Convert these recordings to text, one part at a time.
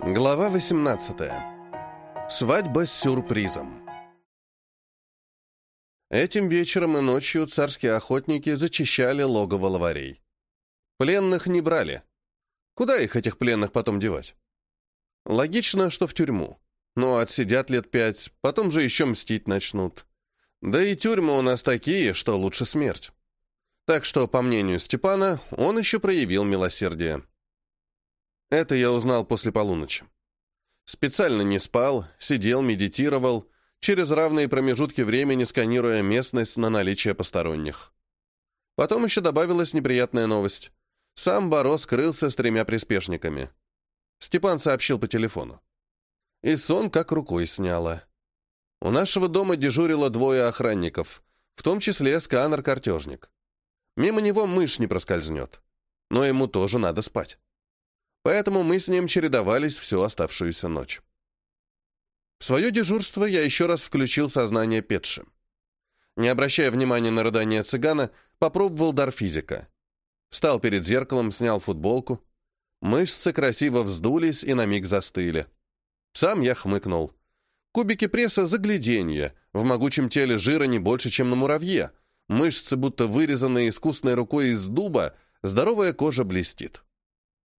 Глава 18. Свадьба с сюрпризом. Этим вечером и ночью царские охотники зачищали логово лаварей. Пленных не брали. Куда их, этих пленных, потом девать? Логично, что в тюрьму. Но отсидят лет пять, потом же еще мстить начнут. Да и тюрьмы у нас такие, что лучше смерть. Так что, по мнению Степана, он еще проявил милосердие. Это я узнал после полуночи. Специально не спал, сидел, медитировал, через равные промежутки времени сканируя местность на наличие посторонних. Потом еще добавилась неприятная новость. Сам Баро скрылся с тремя приспешниками. Степан сообщил по телефону. И сон как рукой сняло. У нашего дома дежурило двое охранников, в том числе сканер-картежник. Мимо него мышь не проскользнет. Но ему тоже надо спать. Поэтому мы с ним чередовались всю оставшуюся ночь. В свое дежурство я еще раз включил сознание Петши. Не обращая внимания на рыдание цыгана, попробовал дар физика. Встал перед зеркалом, снял футболку. Мышцы красиво вздулись и на миг застыли. Сам я хмыкнул. Кубики пресса — загляденье. В могучем теле жира не больше, чем на муравье. Мышцы будто вырезанные искусной рукой из дуба, здоровая кожа блестит.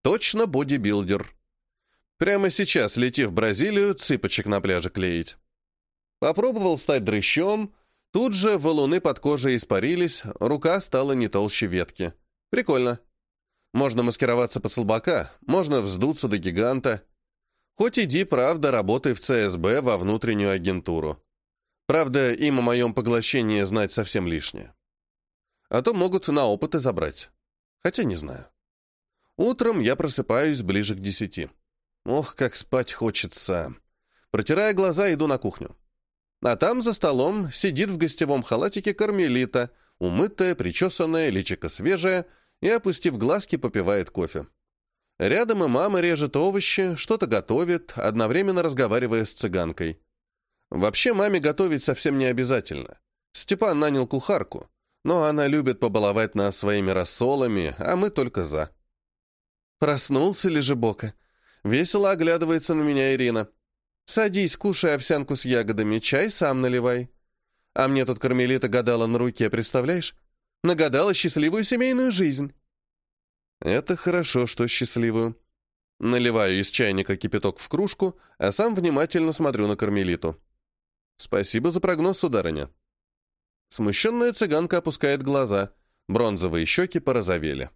Точно бодибилдер. Прямо сейчас лети в Бразилию цыпочек на пляже клеить. Попробовал стать дрыщом, тут же валуны под кожей испарились, рука стала не толще ветки. Прикольно. Можно маскироваться под слабака, можно вздуться до гиганта. Хоть иди, правда, работай в ЦСБ во внутреннюю агентуру. Правда, им о моем поглощении знать совсем лишнее. А то могут на опыты забрать. Хотя не знаю. Утром я просыпаюсь ближе к десяти. Ох, как спать хочется. Протирая глаза, иду на кухню. А там за столом сидит в гостевом халатике кармелита, умытая, причесанная, личико свежее, и, опустив глазки, попивает кофе. Рядом и мама режет овощи, что-то готовит, одновременно разговаривая с цыганкой. Вообще маме готовить совсем не обязательно. Степан нанял кухарку, но она любит побаловать нас своими рассолами, а мы только за. Проснулся ли же Бока? Весело оглядывается на меня Ирина. Садись, кушай овсянку с ягодами, чай сам наливай. А мне тут кармелита гадала на руке, представляешь? Нагадала счастливую семейную жизнь. Это хорошо, что счастливую. Наливаю из чайника кипяток в кружку, а сам внимательно смотрю на кармелиту. «Спасибо за прогноз, сударыня». Смущенная цыганка опускает глаза. Бронзовые щеки порозовели.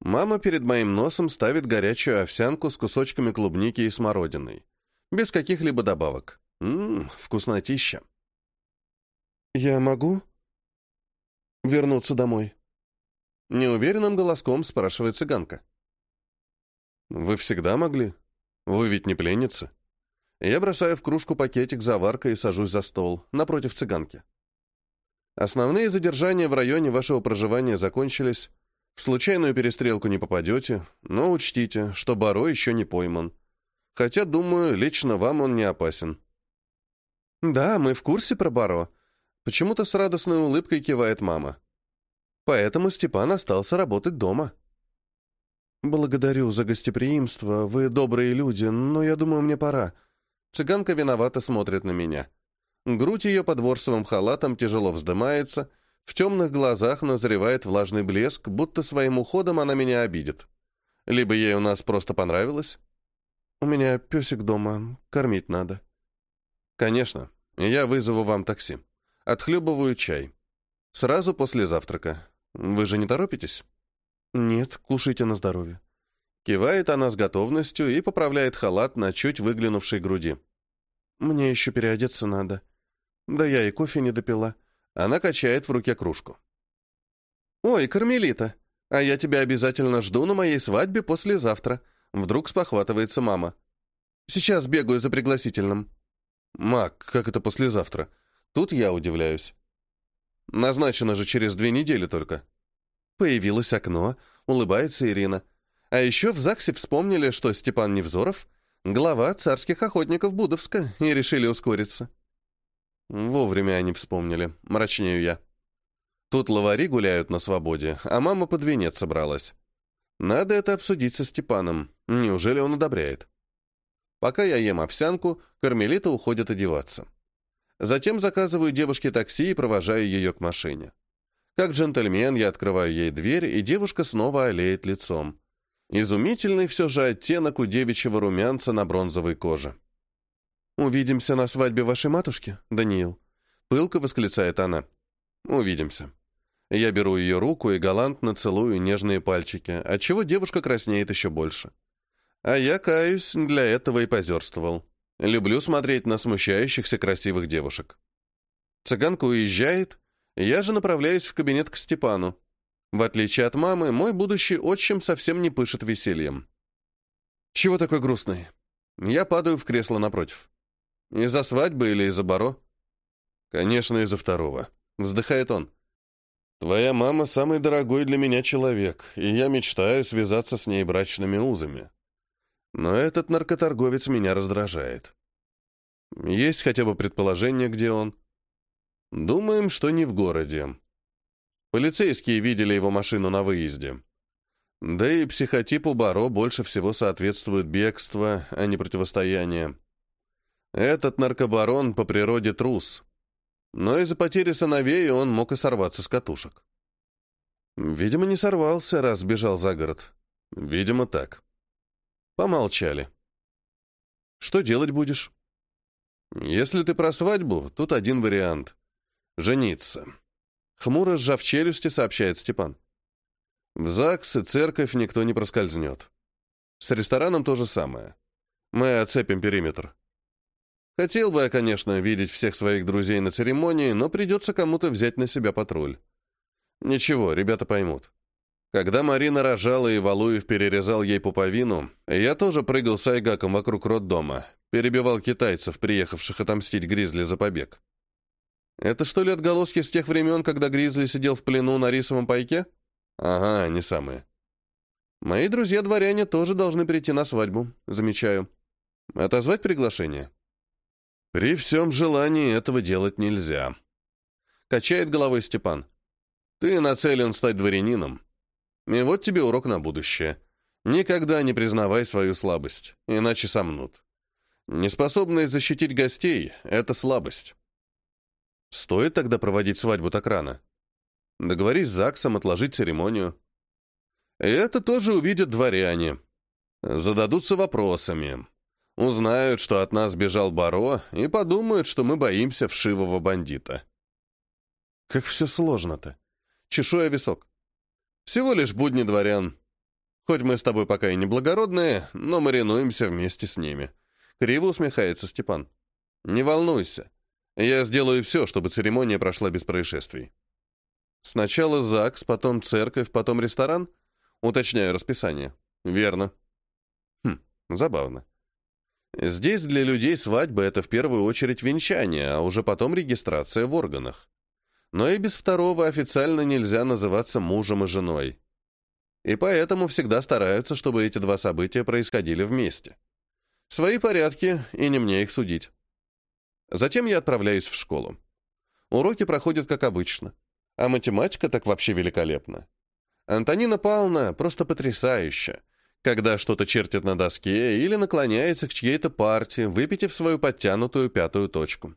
Мама перед моим носом ставит горячую овсянку с кусочками клубники и смородиной. Без каких-либо добавок. Ммм, вкуснотища. «Я могу вернуться домой?» Неуверенным голоском спрашивает цыганка. «Вы всегда могли? Вы ведь не пленница?» Я бросаю в кружку пакетик заварка и сажусь за стол, напротив цыганки. Основные задержания в районе вашего проживания закончились. В случайную перестрелку не попадете, но учтите, что Баро еще не пойман. Хотя, думаю, лично вам он не опасен. Да, мы в курсе про Баро. Почему-то с радостной улыбкой кивает мама. Поэтому Степан остался работать дома. Благодарю за гостеприимство, вы добрые люди, но я думаю, мне пора. Цыганка виновато смотрит на меня. Грудь ее под ворсовым халатом тяжело вздымается, в темных глазах назревает влажный блеск, будто своим уходом она меня обидит. Либо ей у нас просто понравилось. У меня песик дома, кормить надо. Конечно, я вызову вам такси. Отхлебываю чай. Сразу после завтрака. Вы же не торопитесь? Нет, кушайте на здоровье. Кивает она с готовностью и поправляет халат на чуть выглянувшей груди. «Мне еще переодеться надо. Да я и кофе не допила». Она качает в руке кружку. «Ой, Кармелита, а я тебя обязательно жду на моей свадьбе послезавтра», вдруг спохватывается мама. «Сейчас бегаю за пригласительным». «Мак, как это послезавтра?» Тут я удивляюсь. Назначено же через две недели только. Появилось окно, улыбается Ирина. А еще в ЗАГСе вспомнили, что Степан Невзоров — глава царских охотников Будовска, и решили ускориться. Вовремя они вспомнили, мрачнею я. Тут лавари гуляют на свободе, а мама под венец собралась. Надо это обсудить со Степаном. Неужели он одобряет? Пока я ем овсянку, Кармелита уходит одеваться. Затем заказываю девушке такси и провожаю ее к машине. Как джентльмен я открываю ей дверь, и девушка снова олеет лицом. Изумительный все же оттенок у девичьего румянца на бронзовой коже. «Увидимся на свадьбе вашей матушки, Даниил», — пылко восклицает она. «Увидимся». Я беру ее руку и галантно целую нежные пальчики, отчего девушка краснеет еще больше. А я, каюсь, для этого и позерствовал. Люблю смотреть на смущающихся красивых девушек. Цыганка уезжает, я же направляюсь в кабинет к Степану. В отличие от мамы, мой будущий отчим совсем не пышет весельем. Чего такой грустный? Я падаю в кресло напротив. Из-за свадьбы или из-за Баро? Конечно, из-за второго. Вздыхает он. Твоя мама самый дорогой для меня человек, и я мечтаю связаться с ней брачными узами. Но этот наркоторговец меня раздражает. Есть хотя бы предположение, где он? Думаем, что не в городе. Полицейские видели его машину на выезде. Да и психотипу Баро больше всего соответствует бегство, а не противостояние. Этот наркобарон по природе трус. Но из-за потери сыновей он мог и сорваться с катушек. Видимо, не сорвался, раз сбежал за город. Видимо, так. Помолчали. Что делать будешь? Если ты про свадьбу, тут один вариант. Жениться. Хмуро сжав челюсти, сообщает Степан. В ЗАГС и церковь никто не проскользнет. С рестораном то же самое. Мы оцепим периметр. Хотел бы я, конечно, видеть всех своих друзей на церемонии, но придется кому-то взять на себя патруль. Ничего, ребята поймут. Когда Марина рожала и Валуев перерезал ей пуповину, я тоже прыгал с Айгаком вокруг роддома, перебивал китайцев, приехавших отомстить Гризли за побег. Это что ли отголоски с тех времен, когда Гризли сидел в плену на рисовом пайке? Ага, не самые. Мои друзья-дворяне тоже должны прийти на свадьбу, замечаю. Отозвать приглашение? При всем желании этого делать нельзя. Качает головой Степан. Ты нацелен стать дворянином. И вот тебе урок на будущее. Никогда не признавай свою слабость, иначе сомнут. Неспособность защитить гостей — это слабость. Стоит тогда проводить свадьбу так рано? Договорись с ЗАГСом отложить церемонию. И это тоже увидят дворяне. Зададутся вопросами. Узнают, что от нас бежал Баро, и подумают, что мы боимся вшивого бандита. Как все сложно-то. Чешуя висок. Всего лишь будни дворян. Хоть мы с тобой пока и не благородные, но маринуемся вместе с ними. Криво усмехается Степан. Не волнуйся. Я сделаю все, чтобы церемония прошла без происшествий. Сначала ЗАГС, потом церковь, потом ресторан? Уточняю расписание. Верно. Хм, забавно. Здесь для людей свадьба — это в первую очередь венчание, а уже потом регистрация в органах. Но и без второго официально нельзя называться мужем и женой. И поэтому всегда стараются, чтобы эти два события происходили вместе. Свои порядки, и не мне их судить. Затем я отправляюсь в школу. Уроки проходят как обычно. А математика так вообще великолепна. Антонина Павловна просто потрясающая когда что-то чертит на доске или наклоняется к чьей-то партии, выпитив свою подтянутую пятую точку.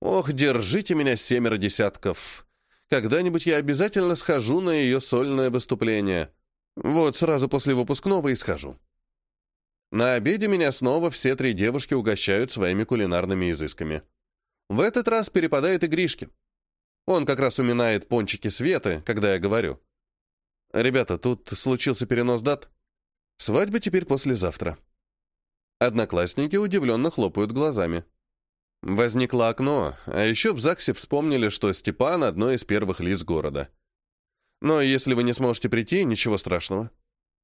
Ох, держите меня семеро десятков. Когда-нибудь я обязательно схожу на ее сольное выступление. Вот сразу после выпускного и схожу. На обеде меня снова все три девушки угощают своими кулинарными изысками. В этот раз перепадает и Гришке. Он как раз уминает пончики Светы, когда я говорю. «Ребята, тут случился перенос дат. Свадьба теперь послезавтра. Одноклассники удивленно хлопают глазами. Возникло окно, а еще в ЗАГСе вспомнили, что Степан — одно из первых лиц города. Но если вы не сможете прийти, ничего страшного.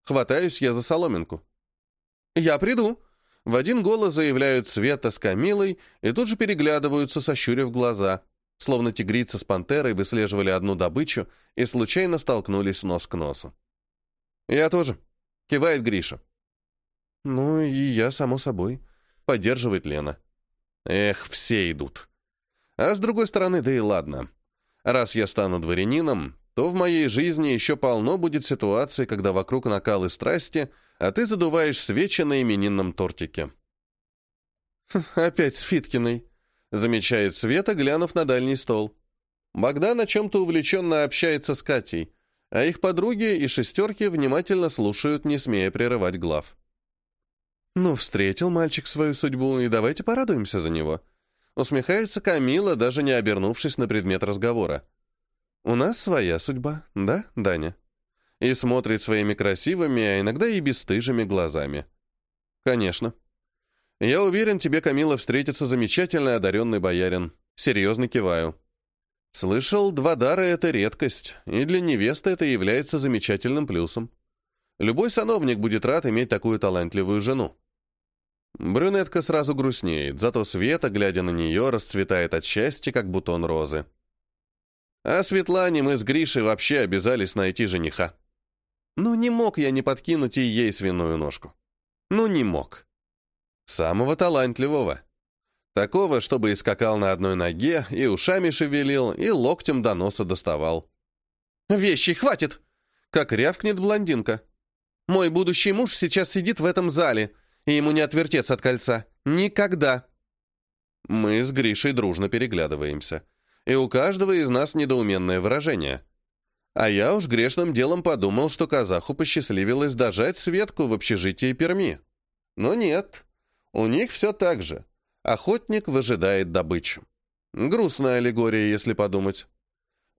Хватаюсь я за соломинку. «Я приду!» В один голос заявляют Света с Камилой и тут же переглядываются, сощурив глаза, словно тигрица с пантерой выслеживали одну добычу и случайно столкнулись нос к носу. «Я тоже», Кивает Гриша. Ну и я, само собой. Поддерживает Лена. Эх, все идут. А с другой стороны, да и ладно. Раз я стану дворянином, то в моей жизни еще полно будет ситуаций, когда вокруг накалы страсти, а ты задуваешь свечи на именинном тортике. «Опять с Фиткиной», — замечает Света, глянув на дальний стол. Богдан о чем-то увлеченно общается с Катей, а их подруги и шестерки внимательно слушают, не смея прерывать глав. «Ну, встретил мальчик свою судьбу, и давайте порадуемся за него», — усмехается Камила, даже не обернувшись на предмет разговора. «У нас своя судьба, да, Даня?» И смотрит своими красивыми, а иногда и бесстыжими глазами. «Конечно», «Я уверен, тебе, Камила, встретится замечательный одаренный боярин. Серьезно киваю». «Слышал, два дара — это редкость, и для невесты это является замечательным плюсом. Любой сановник будет рад иметь такую талантливую жену». Брюнетка сразу грустнеет, зато Света, глядя на нее, расцветает от счастья, как бутон розы. А Светлане мы с Гришей вообще обязались найти жениха. Ну, не мог я не подкинуть и ей свиную ножку. Ну, не мог. Самого талантливого. Такого, чтобы и скакал на одной ноге, и ушами шевелил, и локтем до носа доставал. «Вещи, хватит!» — как рявкнет блондинка. «Мой будущий муж сейчас сидит в этом зале, и ему не отвертеться от кольца. Никогда!» Мы с Гришей дружно переглядываемся, и у каждого из нас недоуменное выражение. А я уж грешным делом подумал, что казаху посчастливилось дожать Светку в общежитии Перми. Но нет, у них все так же. Охотник выжидает добычу. Грустная аллегория, если подумать.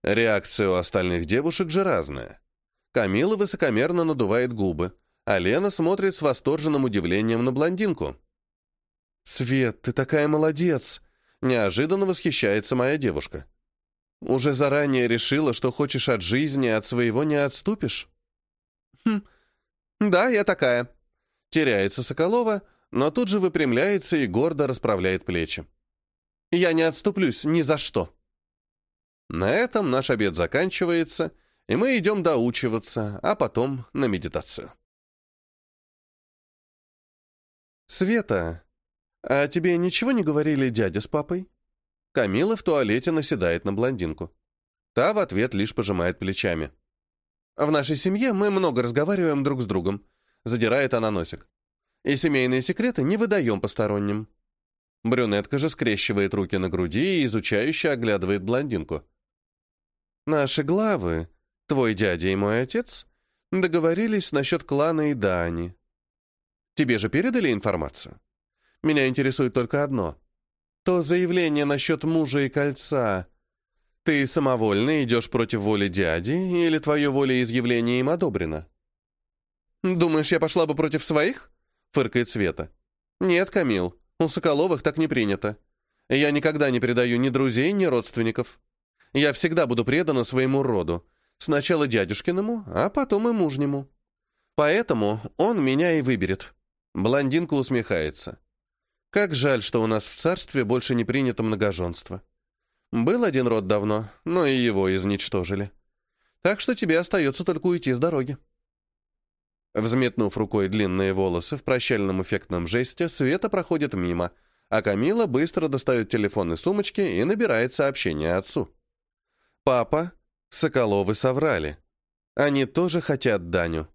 Реакция у остальных девушек же разная. Камила высокомерно надувает губы, а Лена смотрит с восторженным удивлением на блондинку. «Свет, ты такая молодец!» Неожиданно восхищается моя девушка. «Уже заранее решила, что хочешь от жизни, от своего не отступишь?» «Хм, да, я такая». Теряется Соколова, но тут же выпрямляется и гордо расправляет плечи. «Я не отступлюсь ни за что». На этом наш обед заканчивается, и мы идем доучиваться, а потом на медитацию. «Света, а тебе ничего не говорили дядя с папой?» Камила в туалете наседает на блондинку. Та в ответ лишь пожимает плечами. «В нашей семье мы много разговариваем друг с другом», — задирает она носик. И семейные секреты не выдаем посторонним. Брюнетка же скрещивает руки на груди и изучающе оглядывает блондинку. Наши главы, твой дядя и мой отец, договорились насчет клана и Дани. Тебе же передали информацию? Меня интересует только одно. То заявление насчет мужа и кольца. Ты самовольно идешь против воли дяди, или твое волеизъявление им одобрено? Думаешь, я пошла бы против своих? Фыркает Света. «Нет, Камил, у Соколовых так не принято. Я никогда не предаю ни друзей, ни родственников. Я всегда буду предана своему роду. Сначала дядюшкиному, а потом и мужнему. Поэтому он меня и выберет». Блондинка усмехается. «Как жаль, что у нас в царстве больше не принято многоженство. Был один род давно, но и его изничтожили. Так что тебе остается только уйти с дороги». Взметнув рукой длинные волосы в прощальном эффектном жесте, Света проходит мимо, а Камила быстро достает телефон из сумочки и набирает сообщение отцу. «Папа, Соколовы соврали. Они тоже хотят Даню».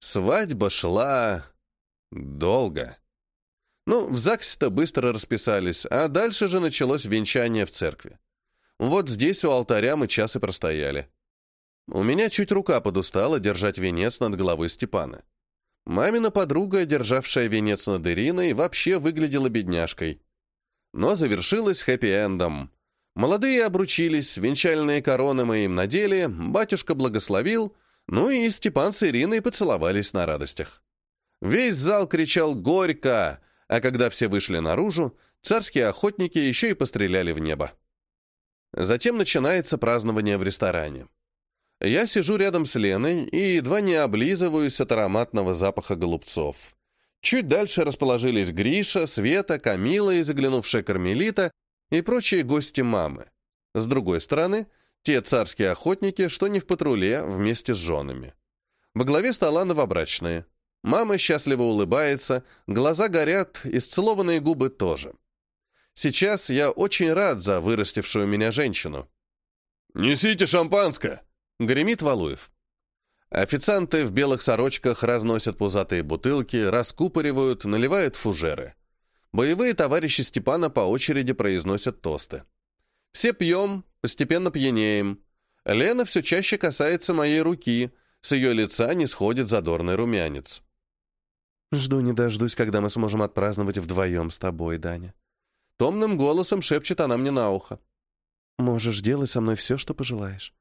Свадьба шла... долго. Ну, в ЗАГСе-то быстро расписались, а дальше же началось венчание в церкви. Вот здесь у алтаря мы час и простояли. У меня чуть рука подустала держать венец над головой Степана. Мамина подруга, державшая венец над Ириной, вообще выглядела бедняжкой. Но завершилось хэппи-эндом. Молодые обручились, венчальные короны мы им надели, батюшка благословил, ну и Степан с Ириной поцеловались на радостях. Весь зал кричал «Горько!», а когда все вышли наружу, царские охотники еще и постреляли в небо. Затем начинается празднование в ресторане. Я сижу рядом с Леной и едва не облизываюсь от ароматного запаха голубцов. Чуть дальше расположились Гриша, Света, Камила и заглянувшая Кармелита и прочие гости мамы. С другой стороны, те царские охотники, что не в патруле, вместе с женами. Во главе стола новобрачные. Мама счастливо улыбается, глаза горят, исцелованные губы тоже. Сейчас я очень рад за вырастившую меня женщину. «Несите шампанское!» Гремит Валуев. Официанты в белых сорочках разносят пузатые бутылки, раскупоривают, наливают фужеры. Боевые товарищи Степана по очереди произносят тосты. Все пьем, постепенно пьянеем. Лена все чаще касается моей руки, с ее лица не сходит задорный румянец. «Жду не дождусь, когда мы сможем отпраздновать вдвоем с тобой, Даня». Томным голосом шепчет она мне на ухо. «Можешь делать со мной все, что пожелаешь.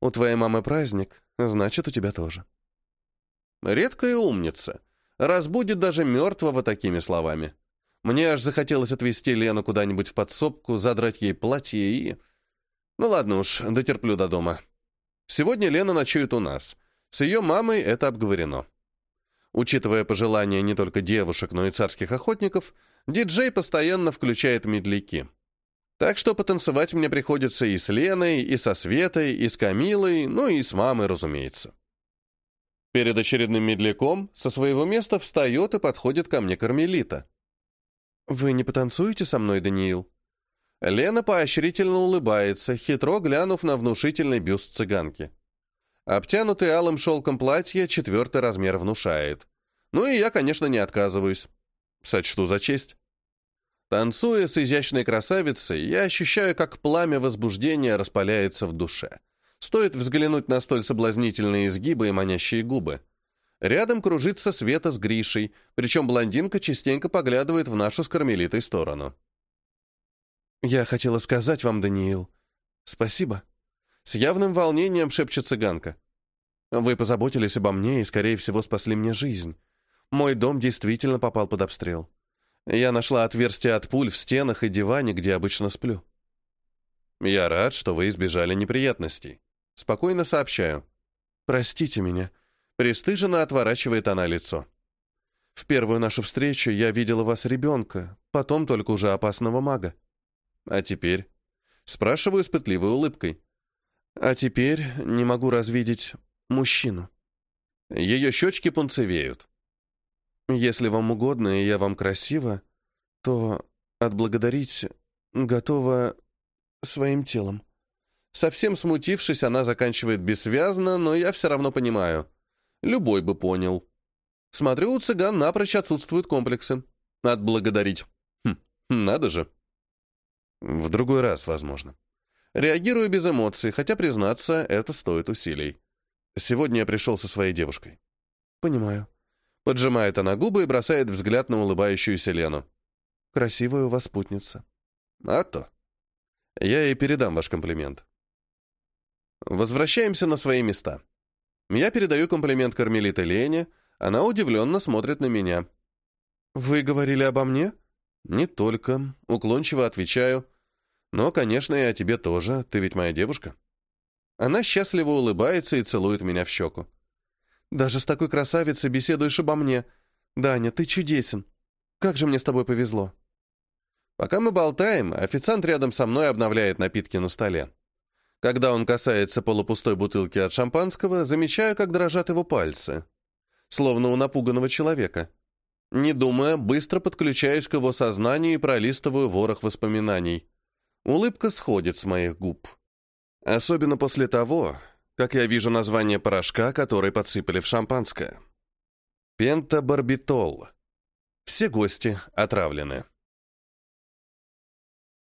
У твоей мамы праздник, значит, у тебя тоже». Редкая умница. Разбудит даже мертвого такими словами. Мне аж захотелось отвезти Лену куда-нибудь в подсобку, задрать ей платье и... Ну ладно уж, дотерплю до дома. Сегодня Лена ночует у нас. С ее мамой это обговорено. Учитывая пожелания не только девушек, но и царских охотников, диджей постоянно включает медляки. Так что потанцевать мне приходится и с Леной, и со Светой, и с Камилой, ну и с мамой, разумеется. Перед очередным медляком со своего места встает и подходит ко мне Кармелита. «Вы не потанцуете со мной, Даниил?» Лена поощрительно улыбается, хитро глянув на внушительный бюст цыганки. Обтянутый алым шелком платье четвертый размер внушает. Ну и я, конечно, не отказываюсь. Сочту за честь. Танцуя с изящной красавицей, я ощущаю, как пламя возбуждения распаляется в душе. Стоит взглянуть на столь соблазнительные изгибы и манящие губы. Рядом кружится Света с Гришей, причем блондинка частенько поглядывает в нашу с сторону. «Я хотела сказать вам, Даниил, спасибо», с явным волнением шепчет цыганка. «Вы позаботились обо мне и, скорее всего, спасли мне жизнь. Мой дом действительно попал под обстрел. Я нашла отверстие от пуль в стенах и диване, где обычно сплю». «Я рад, что вы избежали неприятностей. Спокойно сообщаю». «Простите меня». Престыженно отворачивает она лицо. «В первую нашу встречу я видела вас ребенка, потом только уже опасного мага». «А теперь?» Спрашиваю с пытливой улыбкой. А теперь не могу развидеть мужчину. Ее щечки пунцевеют. Если вам угодно, и я вам красива, то отблагодарить готова своим телом. Совсем смутившись, она заканчивает бессвязно, но я все равно понимаю. Любой бы понял. Смотрю, у цыган напрочь отсутствуют комплексы. Отблагодарить. Хм, надо же. В другой раз, возможно. Реагирую без эмоций, хотя, признаться, это стоит усилий. Сегодня я пришел со своей девушкой. Понимаю. Поджимает она губы и бросает взгляд на улыбающуюся Лену. Красивая у вас спутница. А то. Я ей передам ваш комплимент. Возвращаемся на свои места. Я передаю комплимент Кармелите Лене, она удивленно смотрит на меня. «Вы говорили обо мне?» «Не только», — уклончиво отвечаю, — но, конечно, и о тебе тоже, ты ведь моя девушка. Она счастливо улыбается и целует меня в щеку. Даже с такой красавицей беседуешь обо мне. Даня, ты чудесен. Как же мне с тобой повезло. Пока мы болтаем, официант рядом со мной обновляет напитки на столе. Когда он касается полупустой бутылки от шампанского, замечаю, как дрожат его пальцы. Словно у напуганного человека. Не думая, быстро подключаюсь к его сознанию и пролистываю ворох воспоминаний. Улыбка сходит с моих губ. Особенно после того, как я вижу название порошка, который подсыпали в шампанское. Пентабарбитол. Все гости отравлены.